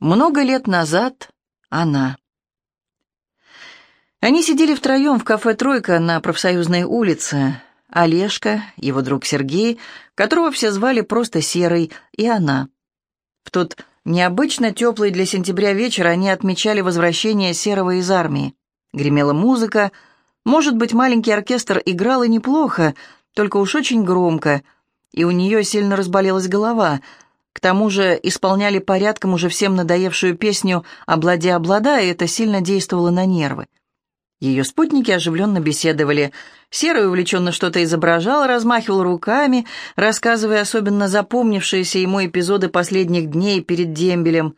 Много лет назад она. Они сидели втроем в кафе «Тройка» на профсоюзной улице. Олежка, его друг Сергей, которого все звали просто Серый, и она. В тот необычно теплый для сентября вечер они отмечали возвращение Серого из армии. Гремела музыка. Может быть, маленький оркестр играл и неплохо, только уж очень громко, и у нее сильно разболелась голова — к тому же исполняли порядком уже всем надоевшую песню «Облади, облада», и это сильно действовало на нервы. Ее спутники оживленно беседовали. Серый увлеченно что-то изображал, размахивал руками, рассказывая особенно запомнившиеся ему эпизоды последних дней перед дембелем.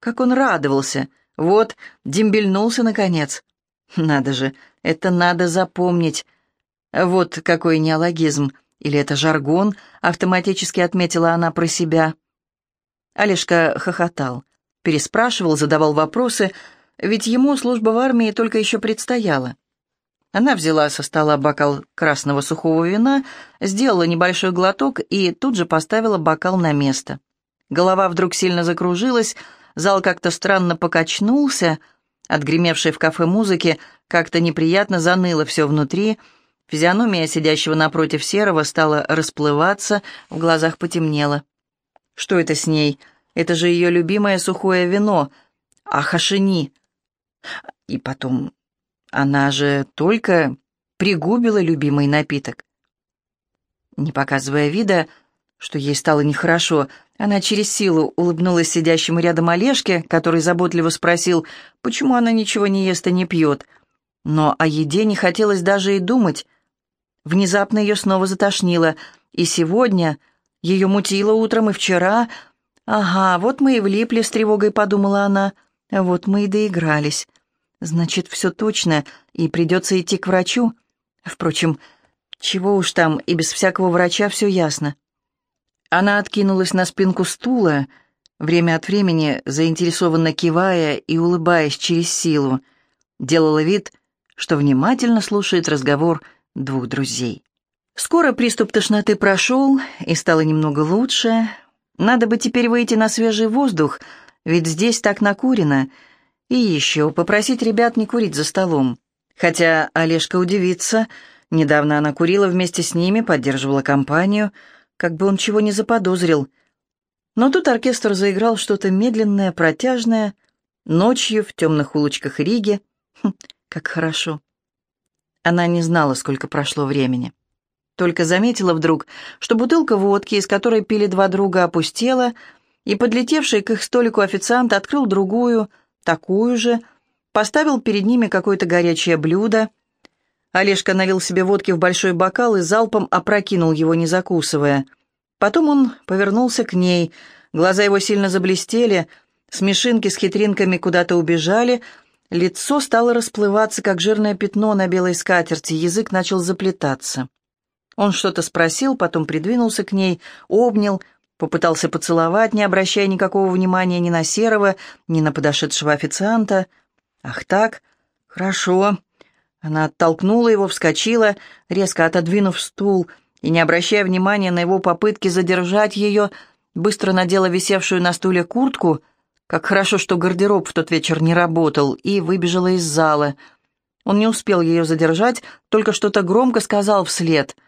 Как он радовался! Вот, дембельнулся наконец. Надо же, это надо запомнить. Вот какой неологизм. Или это жаргон, автоматически отметила она про себя. Олежка хохотал, переспрашивал, задавал вопросы, ведь ему служба в армии только еще предстояла. Она взяла со стола бокал красного сухого вина, сделала небольшой глоток и тут же поставила бокал на место. Голова вдруг сильно закружилась, зал как-то странно покачнулся, от гремевшей в кафе музыки как-то неприятно заныло все внутри, физиономия сидящего напротив Серого стала расплываться, в глазах потемнело. Что это с ней? Это же ее любимое сухое вино. Ахашини. И потом, она же только пригубила любимый напиток. Не показывая вида, что ей стало нехорошо, она через силу улыбнулась сидящему рядом Олежке, который заботливо спросил, почему она ничего не ест и не пьет. Но о еде не хотелось даже и думать. Внезапно ее снова затошнило, и сегодня ее мутило утром и вчера. Ага, вот мы и влипли с тревогой, подумала она. Вот мы и доигрались. Значит, все точно, и придется идти к врачу. Впрочем, чего уж там, и без всякого врача все ясно. Она откинулась на спинку стула, время от времени заинтересованно кивая и улыбаясь через силу, делала вид, что внимательно слушает разговор двух друзей. Скоро приступ тошноты прошел, и стало немного лучше. Надо бы теперь выйти на свежий воздух, ведь здесь так накурено. И еще попросить ребят не курить за столом. Хотя Олежка удивится, недавно она курила вместе с ними, поддерживала компанию, как бы он чего не заподозрил. Но тут оркестр заиграл что-то медленное, протяжное, ночью в темных улочках Риги. Хм, как хорошо. Она не знала, сколько прошло времени. Только заметила вдруг, что бутылка водки, из которой пили два друга, опустела, и подлетевший к их столику официант открыл другую, такую же, поставил перед ними какое-то горячее блюдо. Олежка налил себе водки в большой бокал и залпом опрокинул его, не закусывая. Потом он повернулся к ней, глаза его сильно заблестели, смешинки с хитринками куда-то убежали, лицо стало расплываться, как жирное пятно на белой скатерти, язык начал заплетаться. Он что-то спросил, потом придвинулся к ней, обнял, попытался поцеловать, не обращая никакого внимания ни на Серого, ни на подошедшего официанта. «Ах так? Хорошо». Она оттолкнула его, вскочила, резко отодвинув стул, и, не обращая внимания на его попытки задержать ее, быстро надела висевшую на стуле куртку, как хорошо, что гардероб в тот вечер не работал, и выбежала из зала. Он не успел ее задержать, только что-то громко сказал вслед —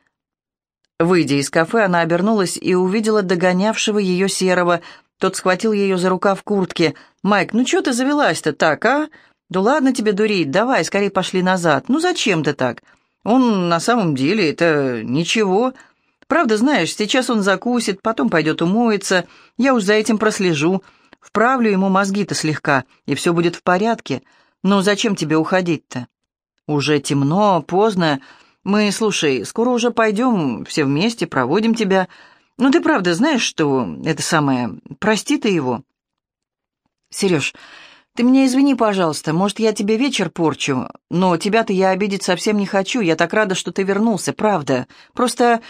Выйдя из кафе, она обернулась и увидела догонявшего ее серого. Тот схватил ее за рукав куртки. «Майк, ну что ты завелась-то так, а? Да ладно тебе дурить, давай, скорее пошли назад. Ну зачем ты так? Он на самом деле это ничего. Правда, знаешь, сейчас он закусит, потом пойдет умоется. Я уж за этим прослежу. Вправлю ему мозги-то слегка, и все будет в порядке. Но зачем тебе уходить-то? Уже темно, поздно. Мы, слушай, скоро уже пойдем все вместе, проводим тебя. Ну, ты правда знаешь, что это самое... Прости ты его. Сереж, ты меня извини, пожалуйста, может, я тебе вечер порчу, но тебя-то я обидеть совсем не хочу. Я так рада, что ты вернулся, правда. Просто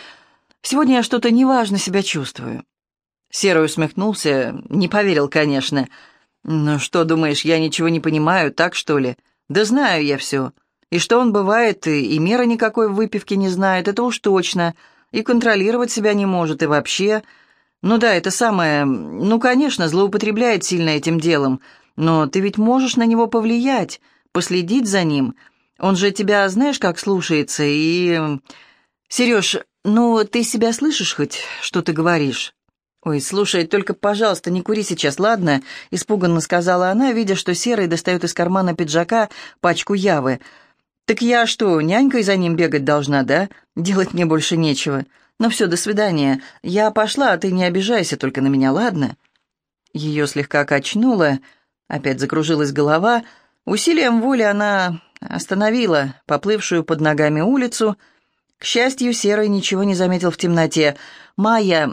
сегодня я что-то неважно себя чувствую. Серый усмехнулся, не поверил, конечно. «Ну что, думаешь, я ничего не понимаю, так что ли? Да знаю я все. И что он бывает, и, и меры никакой в выпивке не знает, это уж точно. И контролировать себя не может, и вообще... Ну да, это самое... Ну, конечно, злоупотребляет сильно этим делом, но ты ведь можешь на него повлиять, последить за ним. Он же тебя, знаешь, как слушается, и... Сереж, ну, ты себя слышишь хоть, что ты говоришь?» «Ой, слушай, только, пожалуйста, не кури сейчас, ладно?» — испуганно сказала она, видя, что Серый достает из кармана пиджака пачку явы. «Так я что, нянькой за ним бегать должна, да? Делать мне больше нечего. Ну все, до свидания. Я пошла, а ты не обижайся только на меня, ладно?» Ее слегка качнуло, опять закружилась голова. Усилием воли она остановила поплывшую под ногами улицу. К счастью, Серый ничего не заметил в темноте. «Майя,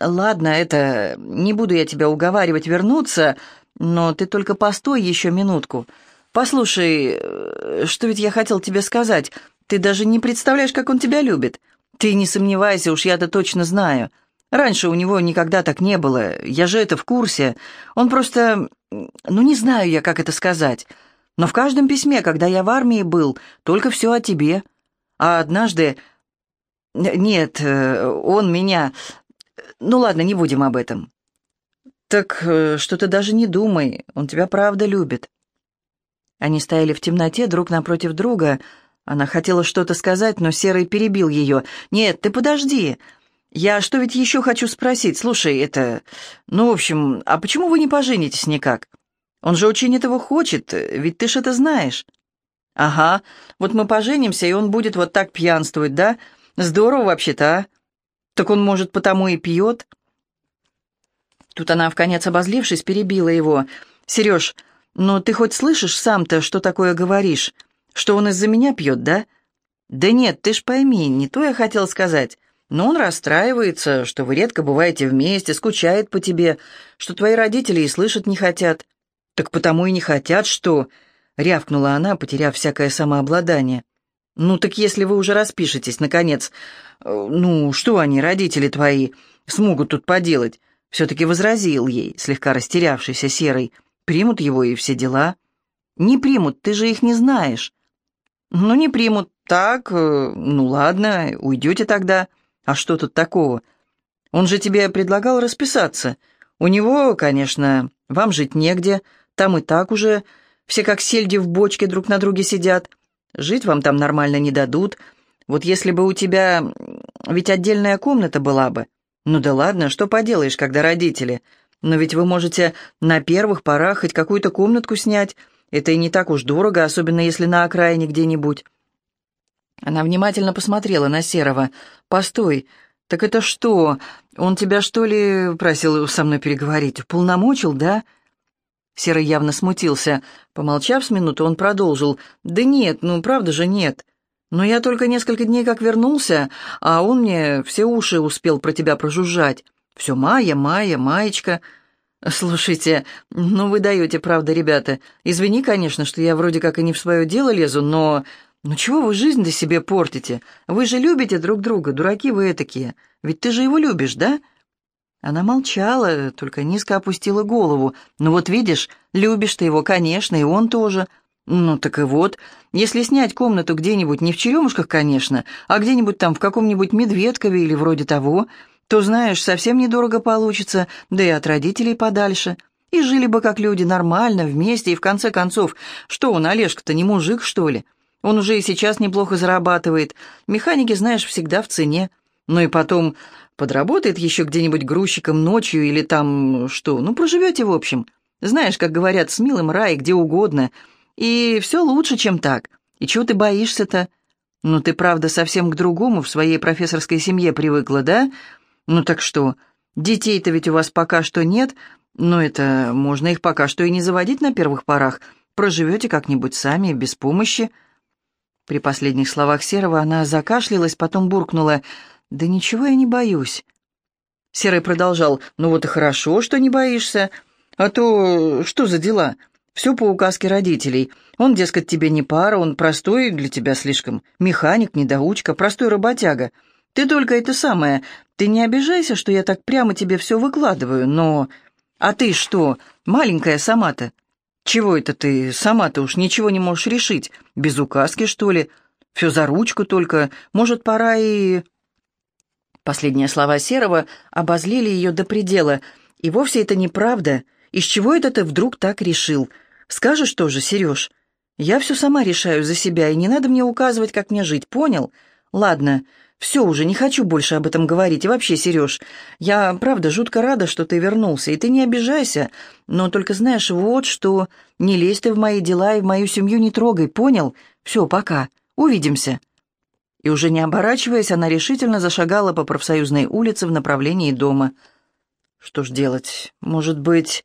ладно, это... Не буду я тебя уговаривать вернуться, но ты только постой еще минутку. Послушай, э, что ведь я хотел тебе сказать. Ты даже не представляешь, как он тебя любит. Ты не сомневайся, уж я-то точно знаю. Раньше у него никогда так не было, я же это в курсе. Он просто... Ну, не знаю я, как это сказать. Но в каждом письме, когда я в армии был, только все о тебе. А однажды... Нет, э, он меня... Ну ладно, не будем об этом. Так э, что ты даже не думай, он тебя правда любит. Они стояли в темноте друг напротив друга. Она хотела что-то сказать, но Серый перебил ее. «Нет, ты подожди. Я что ведь еще хочу спросить? Слушай, это... Ну, в общем, а почему вы не поженитесь никак? Он же очень этого хочет, ведь ты ж это знаешь». «Ага, вот мы поженимся, и он будет вот так пьянствовать, да? Здорово вообще-то, а? Так он, может, потому и пьет?» Тут она, вконец обозлившись, перебила его. «Сереж, но ты хоть слышишь сам-то, что такое говоришь? Что он из-за меня пьет, да?» «Да нет, ты ж пойми, не то я хотел сказать. Но он расстраивается, что вы редко бываете вместе, скучает по тебе, что твои родители и слышать не хотят». «Так потому и не хотят, что...» — рявкнула она, потеряв всякое самообладание. «Ну так если вы уже распишетесь, наконец, э, ну, что они, родители твои, смогут тут поделать?» Все-таки возразил ей, слегка растерявшийся Серый. «Примут его и все дела». «Не примут, ты же их не знаешь». «Ну, не примут. Так, э, ну ладно, уйдете тогда. А что тут такого? Он же тебе предлагал расписаться. У него, конечно, вам жить негде, там и так уже все как сельди в бочке друг на друге сидят. Жить вам там нормально не дадут. Вот если бы у тебя ведь отдельная комната была бы. Ну да ладно, что поделаешь, когда родители. Но ведь вы можете на первых порах хоть какую-то комнатку снять. Это и не так уж дорого, особенно если на окраине где-нибудь. Она внимательно посмотрела на Серого. «Постой, так это что? Он тебя, что ли, просил со мной переговорить? Полномочил, да?» Серый явно смутился. Помолчав с минуту, он продолжил. «Да нет, ну правда же нет. Но я только несколько дней как вернулся, а он мне все уши успел про тебя прожужжать. Все Майя, Майя, Маечка. Слушайте, ну вы даете, правда, ребята. Извини, конечно, что я вроде как и не в свое дело лезу, но... Ну чего вы жизнь-то себе портите? Вы же любите друг друга, дураки вы такие. Ведь ты же его любишь, да?» Она молчала, только низко опустила голову. «Ну вот видишь, любишь ты его, конечно, и он тоже. Ну так и вот, если снять комнату где-нибудь, не в Черемушках, конечно, а где-нибудь там в каком-нибудь Медведкове или вроде того, то, знаешь, совсем недорого получится, да и от родителей подальше. И жили бы как люди, нормально, вместе, и в конце концов, что он, Олежка-то, не мужик, что ли? Он уже и сейчас неплохо зарабатывает. Механики, знаешь, всегда в цене. Ну и потом, Подработает еще где-нибудь грузчиком ночью или там что, ну, проживете, в общем. Знаешь, как говорят, с милым рай, где угодно. И все лучше, чем так. И чего ты боишься-то? Ну, ты, правда, совсем к другому в своей профессорской семье привыкла, да? Ну, так что, детей-то ведь у вас пока что нет, но это можно их пока что и не заводить на первых порах. Проживете как-нибудь сами, без помощи». При последних словах Серого она закашлялась, потом буркнула – «Да ничего я не боюсь». Серый продолжал. «Ну вот и хорошо, что не боишься. А то что за дела? Все по указке родителей. Он, дескать, тебе не пара, он простой для тебя слишком. Механик, недоучка, простой работяга. Ты только это самое. Ты не обижайся, что я так прямо тебе все выкладываю, но... А ты что, маленькая сама-то? Чего это ты сама-то уж ничего не можешь решить? Без указки, что ли? Все за ручку только. Может, пора и...» Последние слова Серого обозлили ее до предела. «И вовсе это неправда. Из чего это ты вдруг так решил? Скажешь тоже, Сереж? Я все сама решаю за себя, и не надо мне указывать, как мне жить, понял? Ладно, все уже, не хочу больше об этом говорить. И вообще, Сереж, я, правда, жутко рада, что ты вернулся, и ты не обижайся, но только знаешь, вот что, не лезь ты в мои дела и в мою семью не трогай, понял? Все, пока, увидимся». И уже не оборачиваясь, она решительно зашагала по профсоюзной улице в направлении дома. Что ж делать? Может быть...